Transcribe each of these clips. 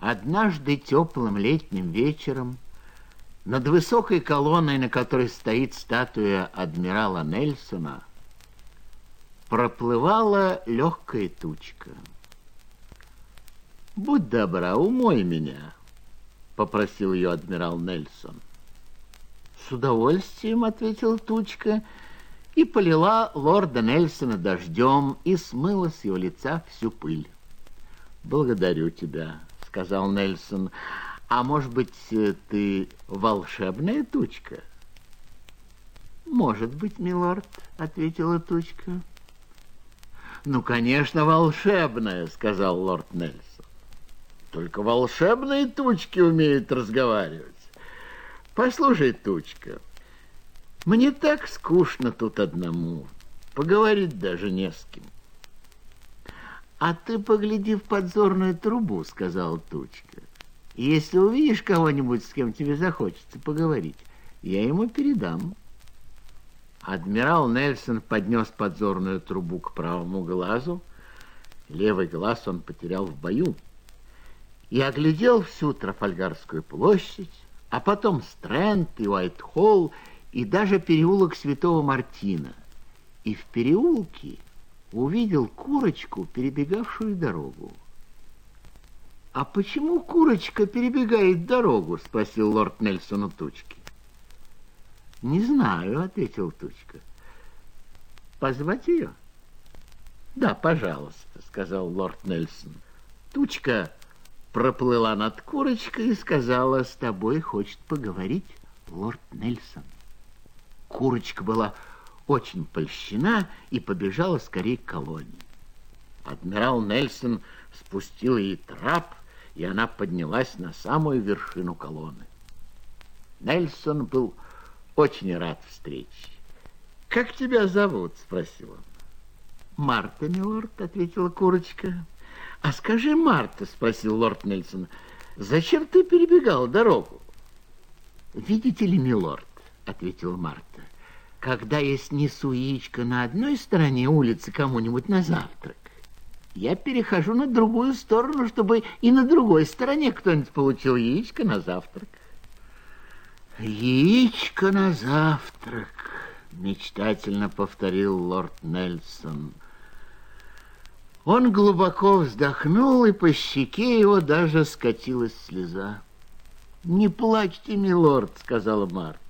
Однажды теплым летним вечером над высокой колонной, на которой стоит статуя адмирала Нельсона, проплывала легкая тучка. «Будь добра, умой меня», — попросил ее адмирал Нельсон. «С удовольствием», — ответила тучка, и полила лорда Нельсона дождем и смыла с его лица всю пыль. «Благодарю тебя», — сказал Нельсон. «А может быть, ты волшебная тучка?» «Может быть, милорд», — ответила тучка. «Ну, конечно, волшебная», — сказал лорд Нельсон. «Только волшебные тучки умеют разговаривать. Послушай, тучка, мне так скучно тут одному, поговорить даже не с кем». «А ты погляди в подзорную трубу», — сказал Тучка. «Если увидишь кого-нибудь, с кем тебе захочется поговорить, я ему передам». Адмирал Нельсон поднес подзорную трубу к правому глазу. Левый глаз он потерял в бою. И оглядел всю Трафальгарскую площадь, а потом Стрэнд и Уайт-Холл, и даже переулок Святого Мартина. И в переулке увидел курочку, перебегавшую дорогу. «А почему курочка перебегает дорогу?» — спросил лорд Нельсон у Тучки. «Не знаю», — ответил Тучка. «Позвать ее?» «Да, пожалуйста», — сказал лорд Нельсон. Тучка проплыла над курочкой и сказала, «С тобой хочет поговорить лорд Нельсон». Курочка была очень польщена и побежала скорее к колонии. Адмирал Нельсон спустил ей трап, и она поднялась на самую вершину колонны. Нельсон был очень рад встрече. «Как тебя зовут?» — спросил он. «Марта, милорд», — ответила курочка. «А скажи, Марта», — спросил лорд Нельсон, — «зачем ты перебегал дорогу?» «Видите ли, милорд», — ответила Марта, — когда я снесу яичко на одной стороне улицы кому-нибудь на завтрак, я перехожу на другую сторону, чтобы и на другой стороне кто-нибудь получил яичко на завтрак. Яичко на завтрак, мечтательно повторил лорд Нельсон. Он глубоко вздохнул, и по щеке его даже скатилась слеза. «Не плачьте, милорд», — сказала Марта.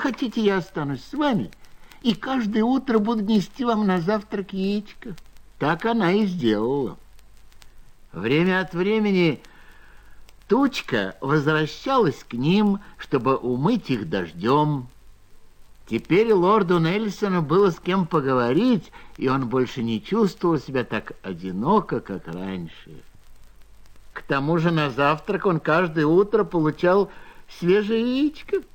Хотите, я останусь с вами и каждое утро буду нести вам на завтрак яичко? Так она и сделала. Время от времени тучка возвращалась к ним, чтобы умыть их дождем. Теперь лорду Нельсону было с кем поговорить, и он больше не чувствовал себя так одиноко, как раньше. К тому же на завтрак он каждое утро получал свежее яичко —